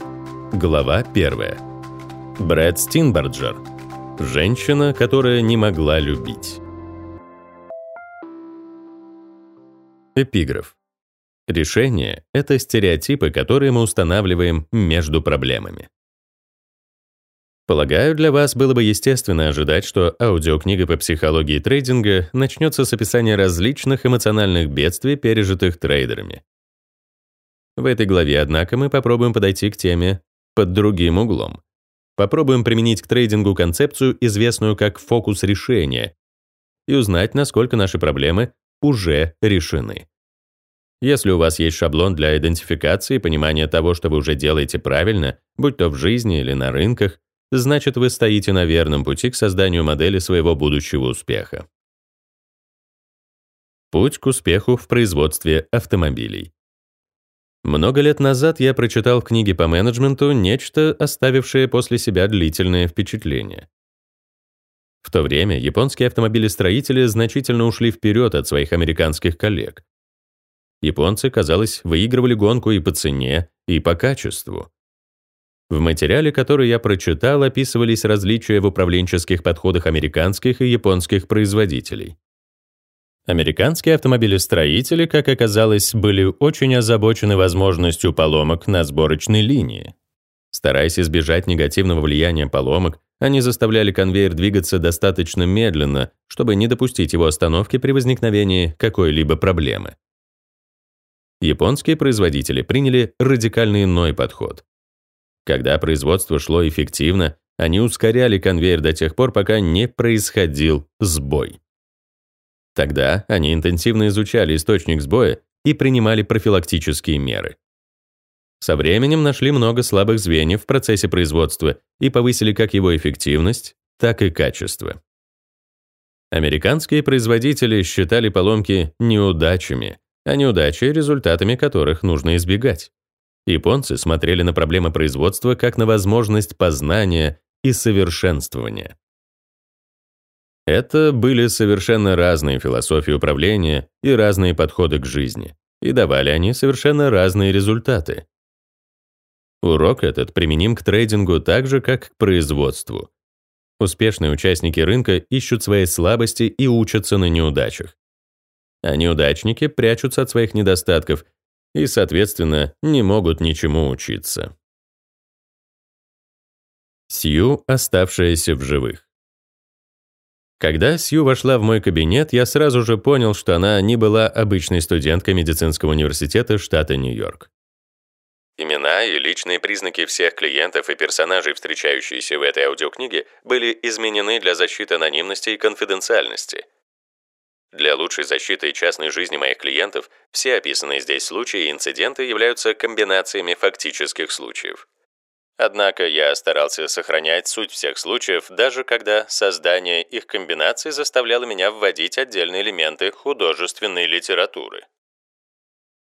Глава 1. Брэд Стинбарджер. Женщина, которая не могла любить. Эпиграф. Решение — это стереотипы, которые мы устанавливаем между проблемами. Полагаю, для вас было бы естественно ожидать, что аудиокнига по психологии трейдинга начнется с описания различных эмоциональных бедствий, пережитых трейдерами. В этой главе, однако, мы попробуем подойти к теме под другим углом. Попробуем применить к трейдингу концепцию, известную как фокус решения, и узнать, насколько наши проблемы уже решены. Если у вас есть шаблон для идентификации и понимания того, что вы уже делаете правильно, будь то в жизни или на рынках, значит, вы стоите на верном пути к созданию модели своего будущего успеха. Путь к успеху в производстве автомобилей. Много лет назад я прочитал в книге по менеджменту нечто, оставившее после себя длительное впечатление. В то время японские автомобилестроители значительно ушли вперед от своих американских коллег. Японцы, казалось, выигрывали гонку и по цене, и по качеству. В материале, который я прочитал, описывались различия в управленческих подходах американских и японских производителей. Американские автомобилестроители, как оказалось, были очень озабочены возможностью поломок на сборочной линии. Стараясь избежать негативного влияния поломок, они заставляли конвейер двигаться достаточно медленно, чтобы не допустить его остановки при возникновении какой-либо проблемы. Японские производители приняли радикально иной подход. Когда производство шло эффективно, они ускоряли конвейер до тех пор, пока не происходил сбой. Тогда они интенсивно изучали источник сбоя и принимали профилактические меры. Со временем нашли много слабых звеньев в процессе производства и повысили как его эффективность, так и качество. Американские производители считали поломки неудачами, а неудачи — результатами которых нужно избегать. Японцы смотрели на проблемы производства как на возможность познания и совершенствования. Это были совершенно разные философии управления и разные подходы к жизни, и давали они совершенно разные результаты. Урок этот применим к трейдингу так же, как к производству. Успешные участники рынка ищут свои слабости и учатся на неудачах. А неудачники прячутся от своих недостатков и, соответственно, не могут ничему учиться. Сью, оставшаяся в живых. Когда Сью вошла в мой кабинет, я сразу же понял, что она не была обычной студенткой медицинского университета штата Нью-Йорк. Имена и личные признаки всех клиентов и персонажей, встречающиеся в этой аудиокниге, были изменены для защиты анонимности и конфиденциальности. Для лучшей защиты частной жизни моих клиентов все описанные здесь случаи и инциденты являются комбинациями фактических случаев. Однако я старался сохранять суть всех случаев, даже когда создание их комбинаций заставляло меня вводить отдельные элементы художественной литературы.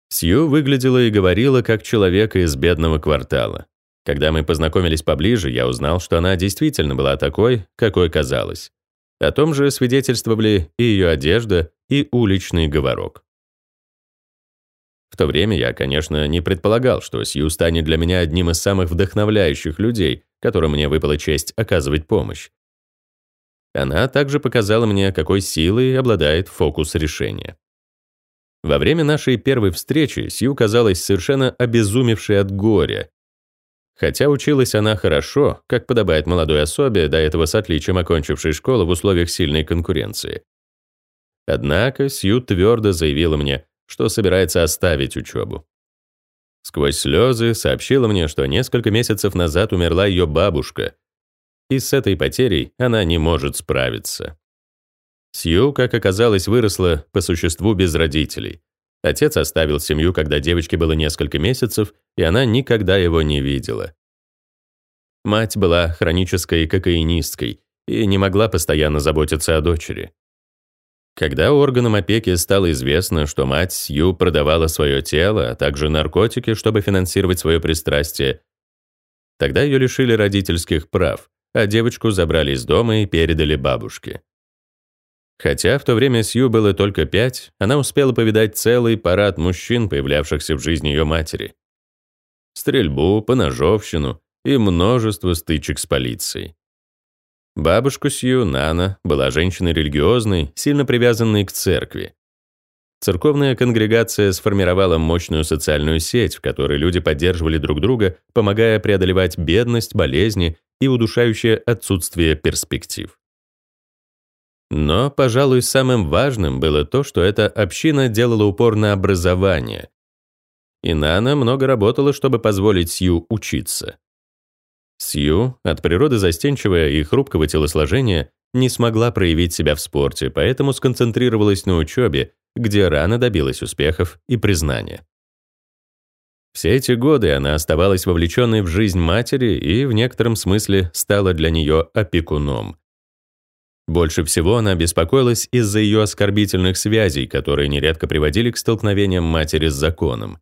Сью выглядела и говорила как человек из бедного квартала. Когда мы познакомились поближе, я узнал, что она действительно была такой, какой казалась. О том же свидетельствовали и ее одежда, и уличный говорок. В то время я, конечно, не предполагал, что Сью станет для меня одним из самых вдохновляющих людей, которым мне выпала честь оказывать помощь. Она также показала мне, какой силой обладает фокус решения. Во время нашей первой встречи Сью казалась совершенно обезумевшей от горя. Хотя училась она хорошо, как подобает молодой особе, до этого с отличием окончившей школу в условиях сильной конкуренции. Однако Сью твердо заявила мне, что собирается оставить учебу. Сквозь слезы сообщила мне, что несколько месяцев назад умерла ее бабушка, и с этой потерей она не может справиться. Сью, как оказалось, выросла по существу без родителей. Отец оставил семью, когда девочке было несколько месяцев, и она никогда его не видела. Мать была хронической кокаинисткой и не могла постоянно заботиться о дочери. Когда органам опеки стало известно, что мать Сью продавала свое тело, а также наркотики, чтобы финансировать свое пристрастие, тогда ее лишили родительских прав, а девочку забрали из дома и передали бабушке. Хотя в то время Сью было только пять, она успела повидать целый парад мужчин, появлявшихся в жизни ее матери. стрельбу, поножовщину и множество стычек с полицией. Бабушка Сью, Нана, была женщиной религиозной, сильно привязанной к церкви. Церковная конгрегация сформировала мощную социальную сеть, в которой люди поддерживали друг друга, помогая преодолевать бедность, болезни и удушающее отсутствие перспектив. Но, пожалуй, самым важным было то, что эта община делала упор на образование. И Нана много работала, чтобы позволить Сью учиться. Сью, от природы застенчивая и хрупкого телосложения, не смогла проявить себя в спорте, поэтому сконцентрировалась на учебе, где рано добилась успехов и признания. Все эти годы она оставалась вовлеченной в жизнь матери и в некотором смысле стала для нее опекуном. Больше всего она беспокоилась из-за ее оскорбительных связей, которые нередко приводили к столкновениям матери с законом.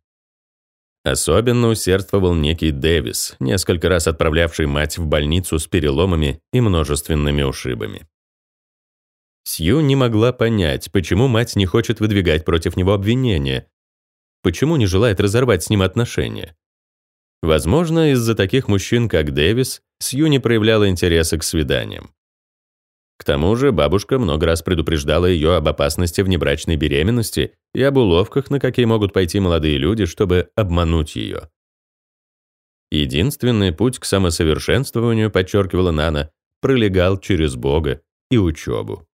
Особенно усердствовал некий Дэвис, несколько раз отправлявший мать в больницу с переломами и множественными ушибами. Сью не могла понять, почему мать не хочет выдвигать против него обвинения, почему не желает разорвать с ним отношения. Возможно, из-за таких мужчин, как Дэвис, Сью не проявляла интереса к свиданиям. К тому же бабушка много раз предупреждала ее об опасности внебрачной беременности и об уловках, на какие могут пойти молодые люди, чтобы обмануть ее. Единственный путь к самосовершенствованию, подчеркивала Нана, пролегал через Бога и учебу.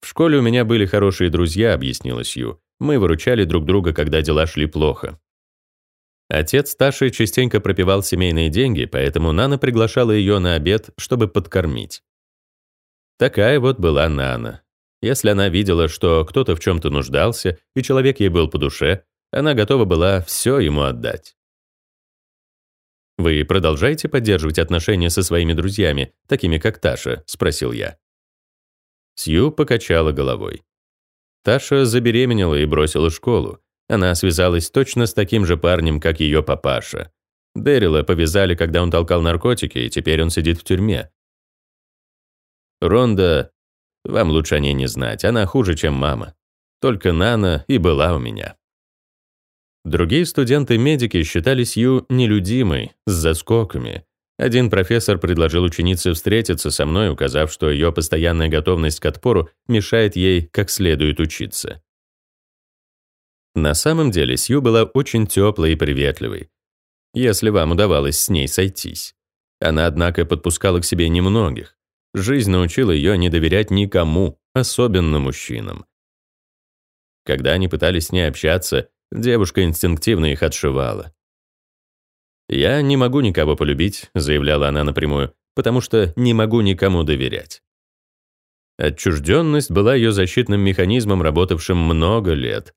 «В школе у меня были хорошие друзья», — объяснила Сью. «Мы выручали друг друга, когда дела шли плохо». Отец Таши частенько пропивал семейные деньги, поэтому Нана приглашала ее на обед, чтобы подкормить. Такая вот была Нана. Если она видела, что кто-то в чем-то нуждался, и человек ей был по душе, она готова была все ему отдать. «Вы продолжаете поддерживать отношения со своими друзьями, такими как Таша?» — спросил я. Сью покачала головой. Таша забеременела и бросила школу. Она связалась точно с таким же парнем, как ее папаша. Дэрила повязали, когда он толкал наркотики, и теперь он сидит в тюрьме. Ронда, вам лучше о ней не знать, она хуже, чем мама. Только Нана и была у меня. Другие студенты-медики считали Сью нелюдимой, с заскоками. Один профессор предложил ученице встретиться со мной, указав, что ее постоянная готовность к отпору мешает ей как следует учиться. На самом деле Сью была очень теплой и приветливой, если вам удавалось с ней сойтись. Она, однако, подпускала к себе немногих. Жизнь научила ее не доверять никому, особенно мужчинам. Когда они пытались с ней общаться, девушка инстинктивно их отшивала. «Я не могу никого полюбить», — заявляла она напрямую, «потому что не могу никому доверять». Отчужденность была ее защитным механизмом, работавшим много лет.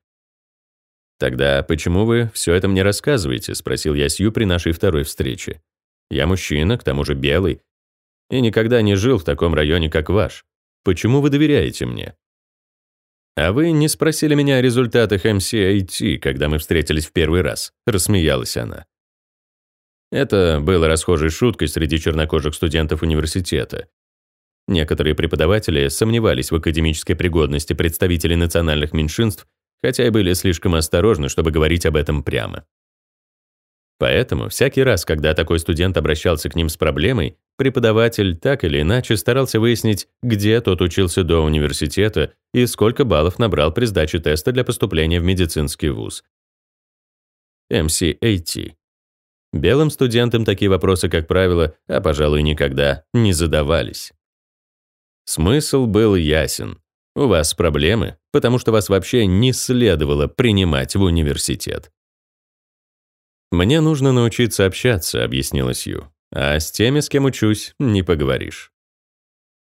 «Тогда почему вы все это мне рассказываете?» — спросил я Сью при нашей второй встрече. «Я мужчина, к тому же белый, и никогда не жил в таком районе, как ваш. Почему вы доверяете мне? А вы не спросили меня о результатах MCAT, когда мы встретились в первый раз, рассмеялась она. Это было расхожей шуткой среди чернокожих студентов университета. Некоторые преподаватели сомневались в академической пригодности представителей национальных меньшинств, хотя и были слишком осторожны, чтобы говорить об этом прямо. Поэтому всякий раз, когда такой студент обращался к ним с проблемой, преподаватель так или иначе старался выяснить, где тот учился до университета и сколько баллов набрал при сдаче теста для поступления в медицинский вуз. MCAT. Белым студентам такие вопросы, как правило, а, пожалуй, никогда не задавались. Смысл был ясен. У вас проблемы, потому что вас вообще не следовало принимать в университет. «Мне нужно научиться общаться», — объяснила Сью. «А с теми, с кем учусь, не поговоришь».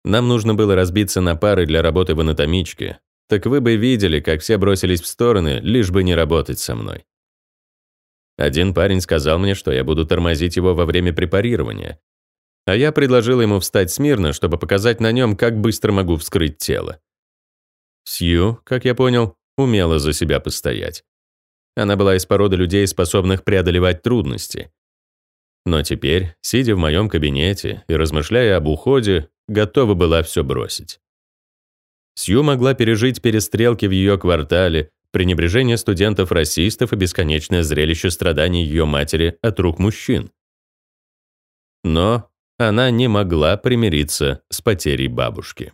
Нам нужно было разбиться на пары для работы в анатомичке. Так вы бы видели, как все бросились в стороны, лишь бы не работать со мной. Один парень сказал мне, что я буду тормозить его во время препарирования. А я предложил ему встать смирно, чтобы показать на нем, как быстро могу вскрыть тело. Сью, как я понял, умела за себя постоять. Она была из породы людей, способных преодолевать трудности. Но теперь, сидя в моем кабинете и размышляя об уходе, готова была все бросить. Сью могла пережить перестрелки в ее квартале, пренебрежение студентов-расистов и бесконечное зрелище страданий ее матери от рук мужчин. Но она не могла примириться с потерей бабушки.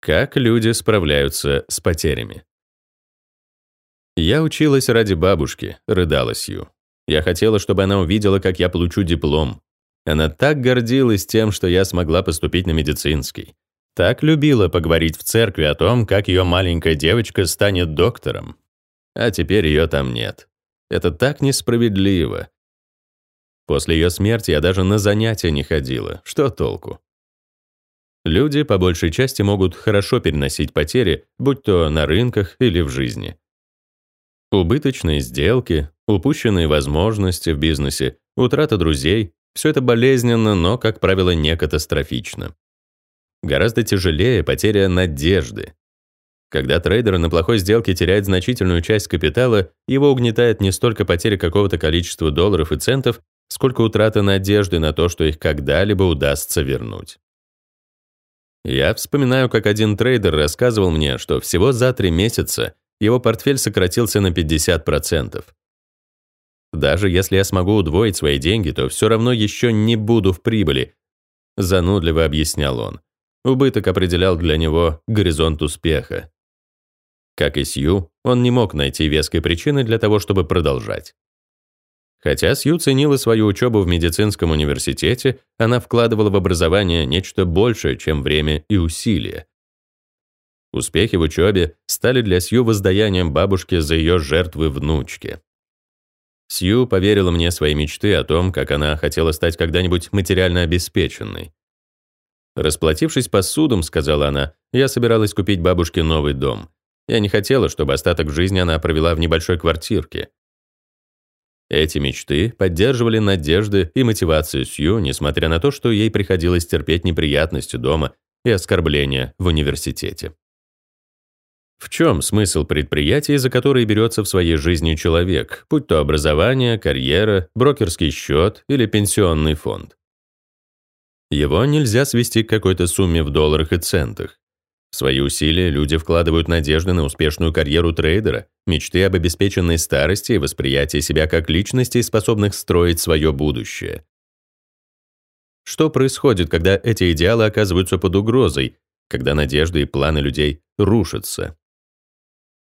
Как люди справляются с потерями? Я училась ради бабушки, рыдала Сью. Я хотела, чтобы она увидела, как я получу диплом. Она так гордилась тем, что я смогла поступить на медицинский. Так любила поговорить в церкви о том, как ее маленькая девочка станет доктором. А теперь ее там нет. Это так несправедливо. После ее смерти я даже на занятия не ходила. Что толку? Люди по большей части могут хорошо переносить потери, будь то на рынках или в жизни. Убыточные сделки, упущенные возможности в бизнесе, утрата друзей – все это болезненно, но, как правило, не катастрофично. Гораздо тяжелее потеря надежды. Когда трейдер на плохой сделке теряет значительную часть капитала, его угнетает не столько потеря какого-то количества долларов и центов, сколько утрата надежды на то, что их когда-либо удастся вернуть. Я вспоминаю, как один трейдер рассказывал мне, что всего за три месяца его портфель сократился на 50%. Даже если я смогу удвоить свои деньги, то все равно еще не буду в прибыли, занудливо объяснял он. Убыток определял для него горизонт успеха. Как и Сью, он не мог найти веской причины для того, чтобы продолжать. Хотя Сью ценила свою учебу в медицинском университете, она вкладывала в образование нечто большее, чем время и усилия. Успехи в учебе стали для Сью воздаянием бабушки за ее жертвы внучки. Сью поверила мне свои мечты о том, как она хотела стать когда-нибудь материально обеспеченной. Расплатившись по судам, сказала она, я собиралась купить бабушке новый дом. Я не хотела, чтобы остаток жизни она провела в небольшой квартирке. Эти мечты поддерживали надежды и мотивацию Сью, несмотря на то, что ей приходилось терпеть неприятности дома и оскорбления в университете. В чем смысл предприятия, за которое берется в своей жизни человек, будь то образование, карьера, брокерский счет или пенсионный фонд? Его нельзя свести к какой-то сумме в долларах и центах. В свои усилия люди вкладывают надежды на успешную карьеру трейдера, мечты об обеспеченной старости и восприятие себя как личностей, способных строить свое будущее. Что происходит, когда эти идеалы оказываются под угрозой, когда надежды и планы людей рушатся?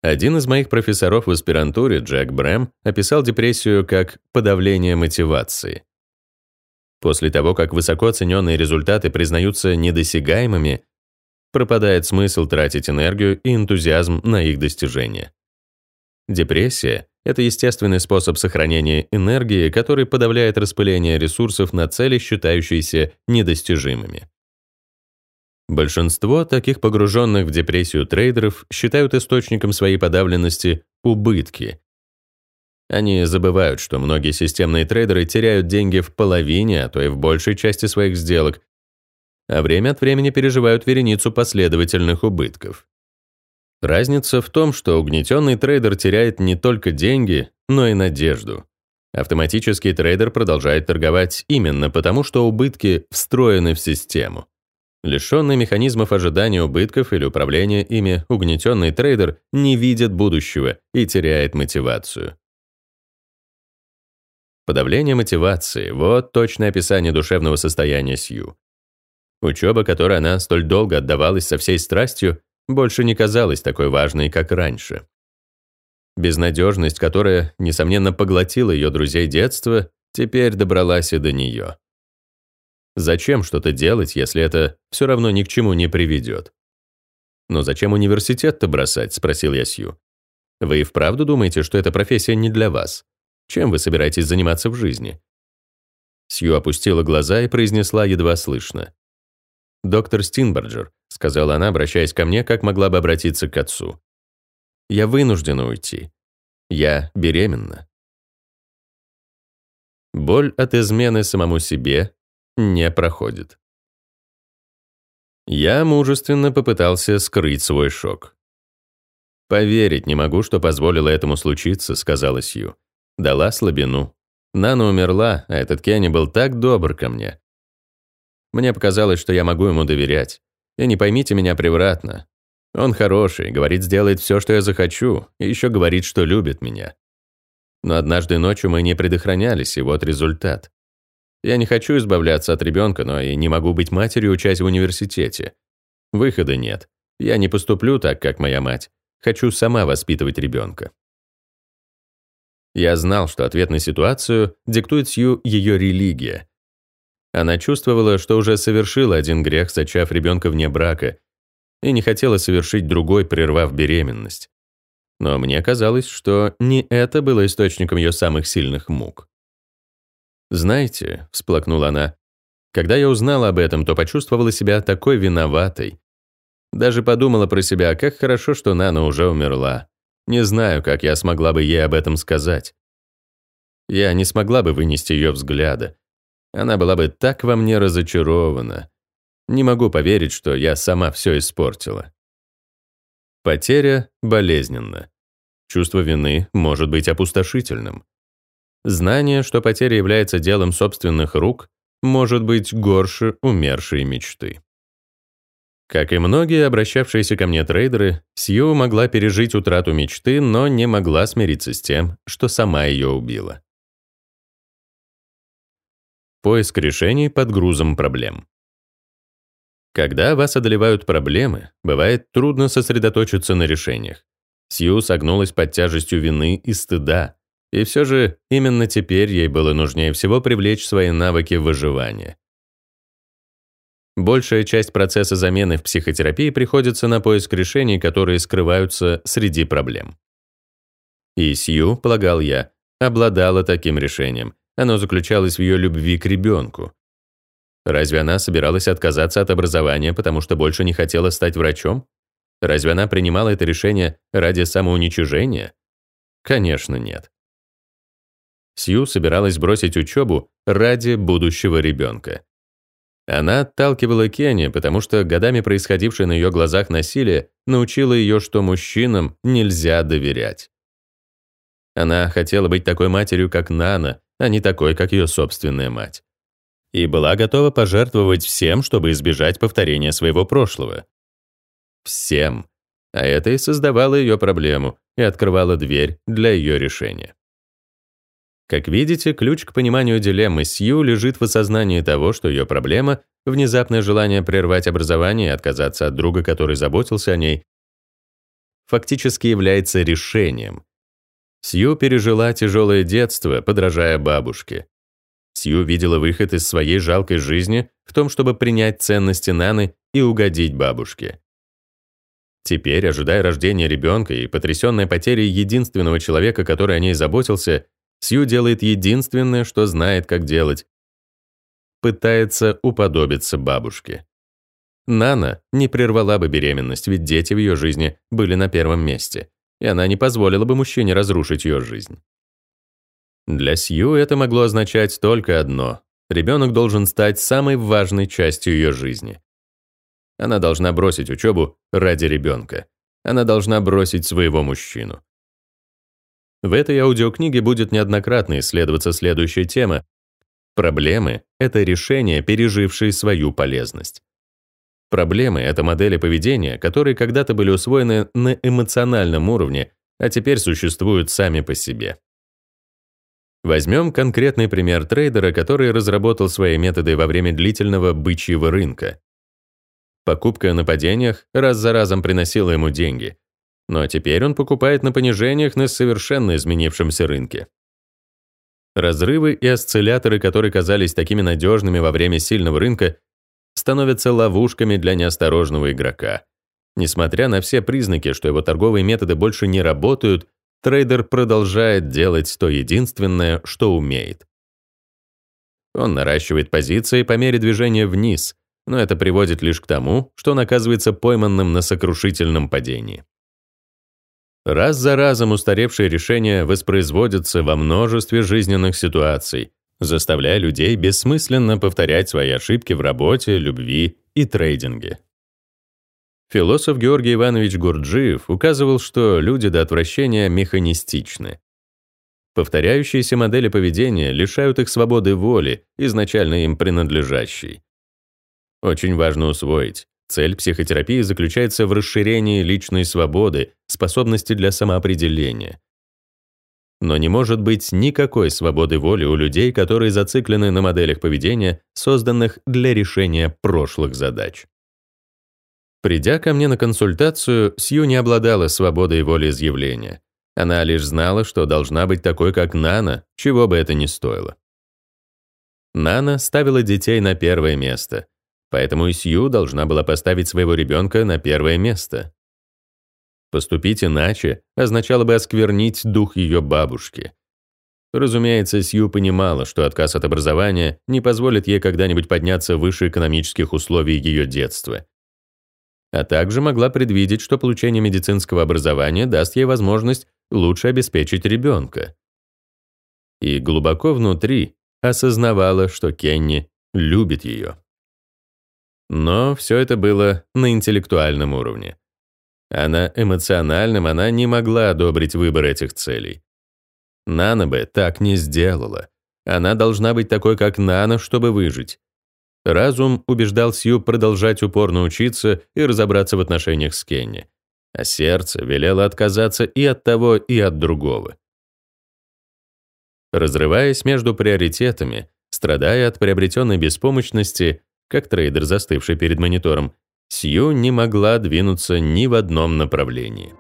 Один из моих профессоров в аспирантуре, Джек Брэм, описал депрессию как подавление мотивации. После того, как высоко оцененные результаты признаются недосягаемыми, пропадает смысл тратить энергию и энтузиазм на их достижение. Депрессия — это естественный способ сохранения энергии, который подавляет распыление ресурсов на цели, считающиеся недостижимыми. Большинство таких погруженных в депрессию трейдеров считают источником своей подавленности убытки. Они забывают, что многие системные трейдеры теряют деньги в половине, а то и в большей части своих сделок, а время от времени переживают вереницу последовательных убытков. Разница в том, что угнетенный трейдер теряет не только деньги, но и надежду. Автоматический трейдер продолжает торговать именно потому, что убытки встроены в систему. Лишенный механизмов ожидания убытков или управления ими, угнетенный трейдер не видит будущего и теряет мотивацию. Подавление мотивации – вот точное описание душевного состояния Сью. Учеба, которой она столь долго отдавалась со всей страстью, больше не казалась такой важной, как раньше. Безнадежность, которая, несомненно, поглотила ее друзей детства, теперь добралась и до нее. Зачем что-то делать, если это все равно ни к чему не приведет? «Но зачем университет-то бросать?» – спросил я Сью. «Вы и вправду думаете, что эта профессия не для вас? Чем вы собираетесь заниматься в жизни?» Сью опустила глаза и произнесла едва слышно. «Доктор Стинберджер», — сказала она, обращаясь ко мне, как могла бы обратиться к отцу. «Я вынуждена уйти. Я беременна». Боль от измены самому себе не проходит. Я мужественно попытался скрыть свой шок. «Поверить не могу, что позволила этому случиться», — сказала Сью. Дала слабину. Нана умерла, а этот Кенни был так добр ко мне. Мне показалось, что я могу ему доверять. И не поймите меня превратно. Он хороший, говорит, сделает все, что я захочу, и еще говорит, что любит меня. Но однажды ночью мы не предохранялись, и вот результат. Я не хочу избавляться от ребенка, но и не могу быть матерью, учась в университете. Выхода нет. Я не поступлю так, как моя мать. Хочу сама воспитывать ребенка. Я знал, что ответ на ситуацию диктует Сью ее религия. Она чувствовала, что уже совершила один грех, зачав ребенка вне брака, и не хотела совершить другой, прервав беременность. Но мне казалось, что не это было источником ее самых сильных мук. «Знаете», — всплакнула она, «когда я узнала об этом, то почувствовала себя такой виноватой. Даже подумала про себя, как хорошо, что Нана уже умерла. Не знаю, как я смогла бы ей об этом сказать. Я не смогла бы вынести ее взгляда. Она была бы так во мне разочарована. Не могу поверить, что я сама все испортила. Потеря болезненна. Чувство вины может быть опустошительным. Знание, что потеря является делом собственных рук, может быть горше умершей мечты. Как и многие обращавшиеся ко мне трейдеры, Сью могла пережить утрату мечты, но не могла смириться с тем, что сама ее убила. Поиск решений под грузом проблем. Когда вас одолевают проблемы, бывает трудно сосредоточиться на решениях. Сью согнулась под тяжестью вины и стыда, и все же именно теперь ей было нужнее всего привлечь свои навыки выживания. Большая часть процесса замены в психотерапии приходится на поиск решений, которые скрываются среди проблем. И Сью, полагал я, обладала таким решением. Оно заключалось в ее любви к ребенку. Разве она собиралась отказаться от образования, потому что больше не хотела стать врачом? Разве она принимала это решение ради самоуничижения? Конечно, нет. Сью собиралась бросить учебу ради будущего ребенка. Она отталкивала Кенни, потому что годами происходившее на ее глазах насилие научило ее, что мужчинам нельзя доверять. Она хотела быть такой матерью, как Нана, а не такой, как ее собственная мать. И была готова пожертвовать всем, чтобы избежать повторения своего прошлого. Всем. А это и создавало ее проблему и открывало дверь для ее решения. Как видите, ключ к пониманию дилеммы Сью лежит в осознании того, что ее проблема — внезапное желание прервать образование и отказаться от друга, который заботился о ней, фактически является решением. Сью пережила тяжелое детство, подражая бабушке. Сью видела выход из своей жалкой жизни в том, чтобы принять ценности Наны и угодить бабушке. Теперь, ожидая рождения ребенка и потрясенная потерей единственного человека, который о ней заботился, Сью делает единственное, что знает, как делать. Пытается уподобиться бабушке. Нана не прервала бы беременность, ведь дети в ее жизни были на первом месте, и она не позволила бы мужчине разрушить ее жизнь. Для Сью это могло означать только одно. Ребенок должен стать самой важной частью ее жизни. Она должна бросить учебу ради ребенка. Она должна бросить своего мужчину. В этой аудиокниге будет неоднократно исследоваться следующая тема. Проблемы — это решения, пережившие свою полезность. Проблемы — это модели поведения, которые когда-то были усвоены на эмоциональном уровне, а теперь существуют сами по себе. Возьмем конкретный пример трейдера, который разработал свои методы во время длительного бычьего рынка. Покупка на падениях раз за разом приносила ему деньги, но теперь он покупает на понижениях на совершенно изменившемся рынке. Разрывы и осцилляторы, которые казались такими надежными во время сильного рынка, становятся ловушками для неосторожного игрока. Несмотря на все признаки, что его торговые методы больше не работают, трейдер продолжает делать то единственное, что умеет. Он наращивает позиции по мере движения вниз, но это приводит лишь к тому, что он оказывается пойманным на сокрушительном падении. Раз за разом устаревшие решения воспроизводятся во множестве жизненных ситуаций, заставляя людей бессмысленно повторять свои ошибки в работе, любви и трейдинге. Философ Георгий Иванович Гурджиев указывал, что люди до отвращения механистичны. Повторяющиеся модели поведения лишают их свободы воли, изначально им принадлежащей. Очень важно усвоить, Цель психотерапии заключается в расширении личной свободы, способности для самоопределения. Но не может быть никакой свободы воли у людей, которые зациклены на моделях поведения, созданных для решения прошлых задач. Придя ко мне на консультацию, Сью не обладала свободой волеизъявления. Она лишь знала, что должна быть такой, как Нана, чего бы это ни стоило. Нана ставила детей на первое место, поэтому и Сью должна была поставить своего ребенка на первое место. Поступить иначе означало бы осквернить дух ее бабушки. Разумеется, Сью понимала, что отказ от образования не позволит ей когда-нибудь подняться выше экономических условий ее детства. А также могла предвидеть, что получение медицинского образования даст ей возможность лучше обеспечить ребенка. И глубоко внутри осознавала, что Кенни любит ее. Но все это было на интеллектуальном уровне. А на эмоциональном она не могла одобрить выбор этих целей. Нана бы так не сделала. Она должна быть такой, как Нана, чтобы выжить. Разум убеждал Сью продолжать упорно учиться и разобраться в отношениях с Кенни. А сердце велело отказаться и от того, и от другого. Разрываясь между приоритетами, страдая от приобретенной беспомощности, как трейдер, застывший перед монитором, Сью не могла двинуться ни в одном направлении.